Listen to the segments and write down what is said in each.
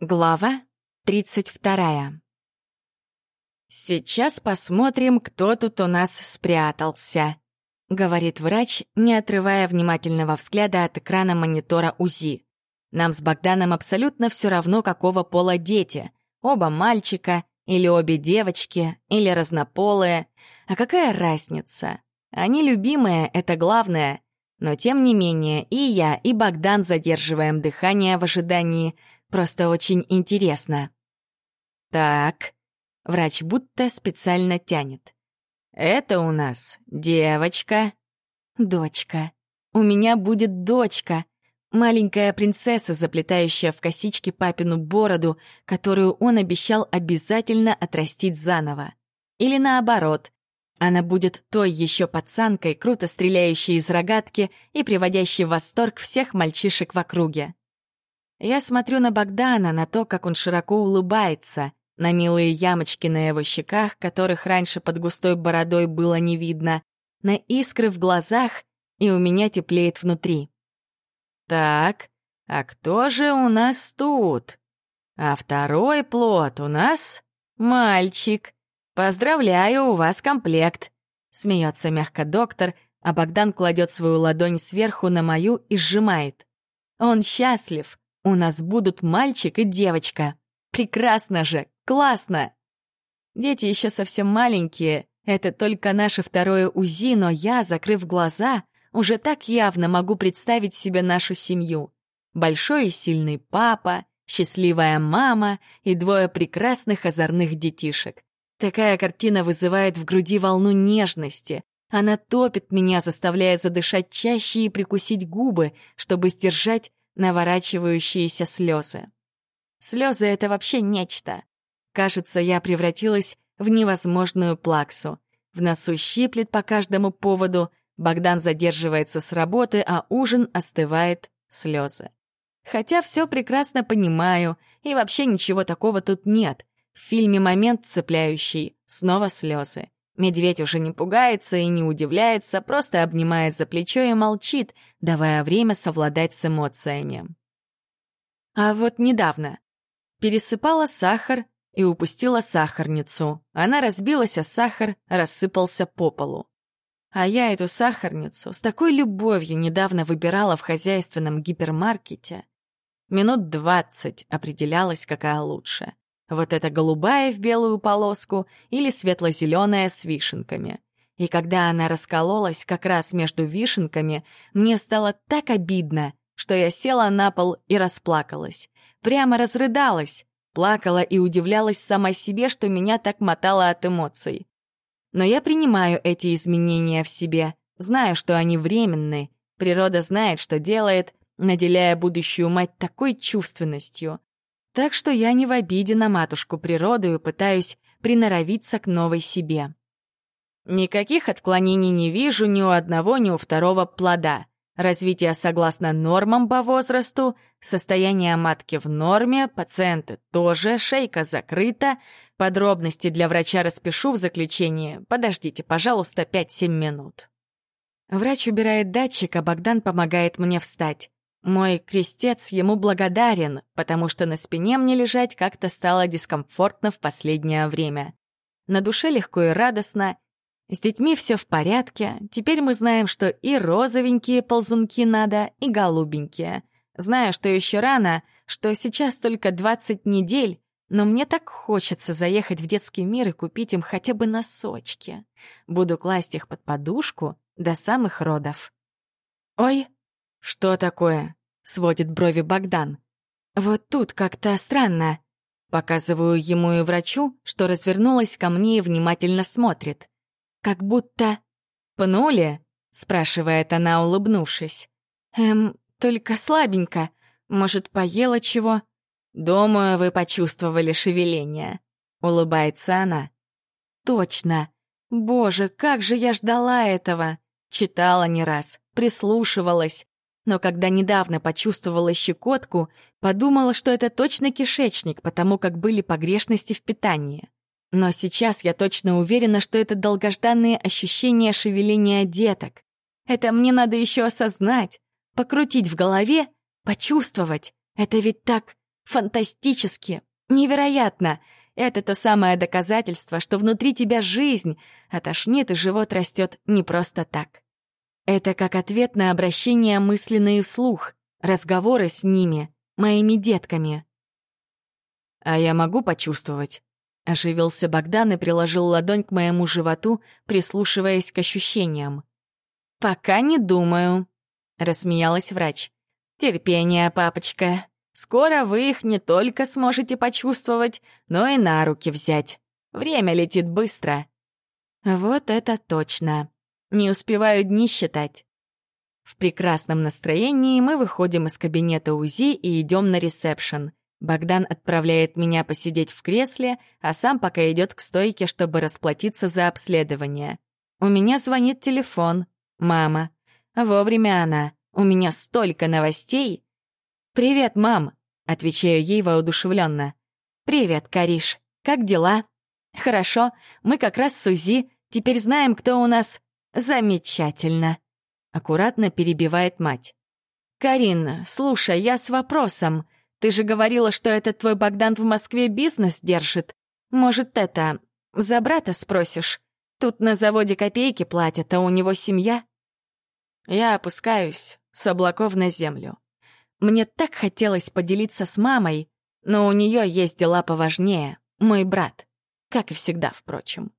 Глава 32. «Сейчас посмотрим, кто тут у нас спрятался», — говорит врач, не отрывая внимательного взгляда от экрана монитора УЗИ. «Нам с Богданом абсолютно все равно, какого пола дети. Оба мальчика, или обе девочки, или разнополые. А какая разница? Они любимые, это главное. Но тем не менее и я, и Богдан задерживаем дыхание в ожидании — Просто очень интересно. Так, врач будто специально тянет. Это у нас девочка. Дочка. У меня будет дочка. Маленькая принцесса, заплетающая в косички папину бороду, которую он обещал обязательно отрастить заново. Или наоборот, она будет той еще пацанкой, круто стреляющей из рогатки и приводящей в восторг всех мальчишек в округе. Я смотрю на Богдана, на то, как он широко улыбается, на милые ямочки на его щеках, которых раньше под густой бородой было не видно, на искры в глазах, и у меня теплеет внутри. Так, а кто же у нас тут? А второй плод у нас мальчик. Поздравляю, у вас комплект. Смеется мягко доктор, а Богдан кладет свою ладонь сверху на мою и сжимает. Он счастлив, у нас будут мальчик и девочка. Прекрасно же, классно. Дети еще совсем маленькие, это только наше второе УЗИ, но я, закрыв глаза, уже так явно могу представить себе нашу семью. Большой и сильный папа, счастливая мама и двое прекрасных озорных детишек. Такая картина вызывает в груди волну нежности. Она топит меня, заставляя задышать чаще и прикусить губы, чтобы сдержать наворачивающиеся слезы. Слезы — это вообще нечто. Кажется, я превратилась в невозможную плаксу. В носу щиплет по каждому поводу, Богдан задерживается с работы, а ужин остывает слезы. Хотя все прекрасно понимаю, и вообще ничего такого тут нет. В фильме момент цепляющий, снова слезы. Медведь уже не пугается и не удивляется, просто обнимает за плечо и молчит, давая время совладать с эмоциями. А вот недавно пересыпала сахар и упустила сахарницу. Она разбилась, а сахар рассыпался по полу. А я эту сахарницу с такой любовью недавно выбирала в хозяйственном гипермаркете. Минут двадцать определялась, какая лучше. Вот эта голубая в белую полоску или светло-зеленая с вишенками. И когда она раскололась как раз между вишенками, мне стало так обидно, что я села на пол и расплакалась. Прямо разрыдалась, плакала и удивлялась сама себе, что меня так мотало от эмоций. Но я принимаю эти изменения в себе, знаю, что они временны. Природа знает, что делает, наделяя будущую мать такой чувственностью. Так что я не в обиде на матушку природу и пытаюсь приноровиться к новой себе. Никаких отклонений не вижу ни у одного, ни у второго плода. Развитие согласно нормам по возрасту, состояние матки в норме, пациенты тоже, шейка закрыта. Подробности для врача распишу в заключении. Подождите, пожалуйста, 5-7 минут. Врач убирает датчик, а Богдан помогает мне встать. Мой крестец ему благодарен, потому что на спине мне лежать как-то стало дискомфортно в последнее время. На душе легко и радостно. С детьми все в порядке. Теперь мы знаем, что и розовенькие ползунки надо, и голубенькие. Знаю, что еще рано, что сейчас только 20 недель, но мне так хочется заехать в детский мир и купить им хотя бы носочки. Буду класть их под подушку до самых родов. «Ой, что такое?» сводит брови Богдан. «Вот тут как-то странно». Показываю ему и врачу, что развернулась ко мне и внимательно смотрит. «Как будто...» «Пнули?» — спрашивает она, улыбнувшись. «Эм, только слабенько. Может, поела чего?» «Думаю, вы почувствовали шевеление», — улыбается она. «Точно. Боже, как же я ждала этого!» Читала не раз, прислушивалась, но когда недавно почувствовала щекотку, подумала, что это точно кишечник, потому как были погрешности в питании. Но сейчас я точно уверена, что это долгожданные ощущения шевеления деток. Это мне надо еще осознать, покрутить в голове, почувствовать. Это ведь так Фантастически! Невероятно! Это то самое доказательство, что внутри тебя жизнь, а тошнит и живот растет не просто так. Это как ответ на обращение мысленные вслух, разговоры с ними, моими детками. «А я могу почувствовать?» Оживился Богдан и приложил ладонь к моему животу, прислушиваясь к ощущениям. «Пока не думаю», — рассмеялась врач. «Терпение, папочка. Скоро вы их не только сможете почувствовать, но и на руки взять. Время летит быстро». «Вот это точно. Не успеваю дни считать». В прекрасном настроении мы выходим из кабинета УЗИ и идем на ресепшн. Богдан отправляет меня посидеть в кресле, а сам пока идет к стойке, чтобы расплатиться за обследование. У меня звонит телефон. Мама. Вовремя она. У меня столько новостей. «Привет, мам!» — отвечаю ей воодушевленно. «Привет, Кариш. Как дела?» «Хорошо. Мы как раз с УЗИ. Теперь знаем, кто у нас...» «Замечательно!» — аккуратно перебивает мать. «Карин, слушай, я с вопросом. Ты же говорила, что этот твой Богдан в Москве бизнес держит. Может, это... За брата спросишь? Тут на заводе копейки платят, а у него семья?» Я опускаюсь с облаков на землю. Мне так хотелось поделиться с мамой, но у нее есть дела поважнее. Мой брат. Как и всегда, впрочем.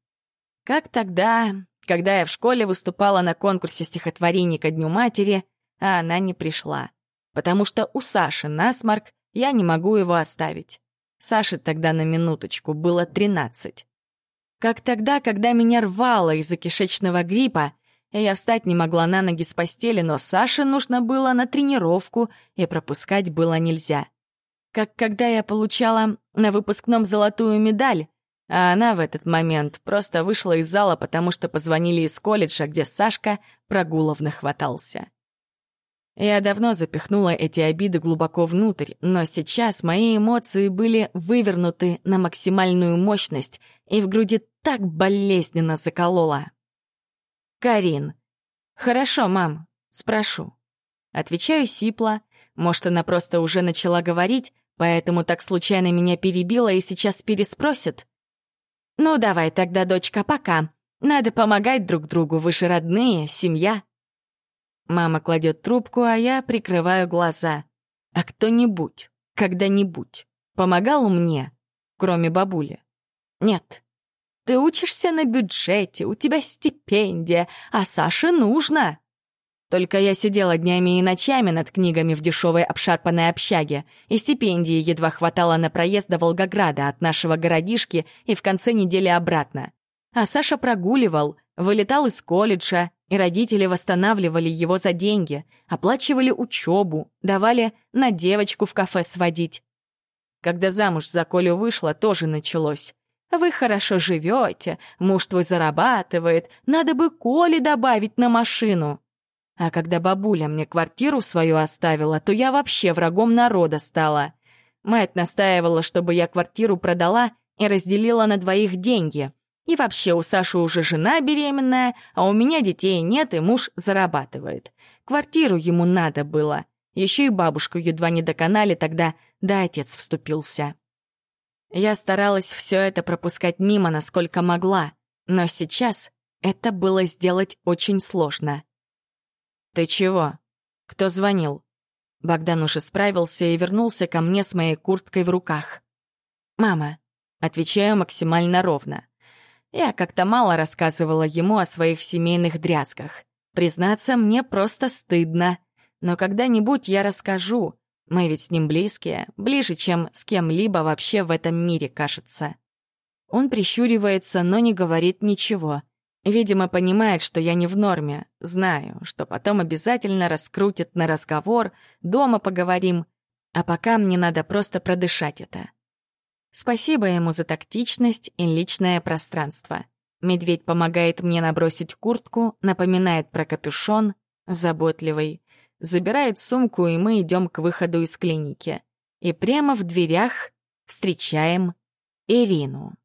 Как тогда, когда я в школе выступала на конкурсе стихотворений ко Дню матери, а она не пришла. Потому что у Саши насморк, я не могу его оставить. Саше тогда на минуточку было 13. Как тогда, когда меня рвало из-за кишечного гриппа, и я встать не могла на ноги с постели, но Саше нужно было на тренировку, и пропускать было нельзя. Как когда я получала на выпускном золотую медаль, а она в этот момент просто вышла из зала, потому что позвонили из колледжа, где Сашка прогулов нахватался. Я давно запихнула эти обиды глубоко внутрь, но сейчас мои эмоции были вывернуты на максимальную мощность, и в груди так болезненно заколола. «Карин». «Хорошо, мам, спрошу». Отвечаю сипло. Может, она просто уже начала говорить, поэтому так случайно меня перебила и сейчас переспросит? «Ну, давай тогда, дочка, пока. Надо помогать друг другу, вы же родные, семья». Мама кладет трубку, а я прикрываю глаза. А кто-нибудь, когда-нибудь, помогал мне, кроме бабули? Нет. Ты учишься на бюджете, у тебя стипендия, а Саше нужно. Только я сидела днями и ночами над книгами в дешевой обшарпанной общаге, и стипендии едва хватало на проезд до Волгограда от нашего городишки и в конце недели обратно. А Саша прогуливал, вылетал из колледжа, и родители восстанавливали его за деньги, оплачивали учебу, давали на девочку в кафе сводить. Когда замуж за Колю вышла, тоже началось. Вы хорошо живете, муж твой зарабатывает, надо бы Коле добавить на машину. А когда бабуля мне квартиру свою оставила, то я вообще врагом народа стала. Мать настаивала, чтобы я квартиру продала и разделила на двоих деньги. И вообще у Саши уже жена беременная, а у меня детей нет, и муж зарабатывает. Квартиру ему надо было. Еще и бабушку едва не доконали тогда, да отец вступился. Я старалась все это пропускать мимо, насколько могла, но сейчас это было сделать очень сложно. «Ты чего? Кто звонил?» Богдан уже справился и вернулся ко мне с моей курткой в руках. «Мама», — отвечаю максимально ровно. Я как-то мало рассказывала ему о своих семейных дрязгах. Признаться, мне просто стыдно. Но когда-нибудь я расскажу. Мы ведь с ним близкие, ближе, чем с кем-либо вообще в этом мире, кажется. Он прищуривается, но не говорит ничего. Видимо, понимает, что я не в норме. Знаю, что потом обязательно раскрутит на разговор, дома поговорим. А пока мне надо просто продышать это. Спасибо ему за тактичность и личное пространство. Медведь помогает мне набросить куртку, напоминает про капюшон, заботливый. Забирает сумку, и мы идем к выходу из клиники. И прямо в дверях встречаем Ирину.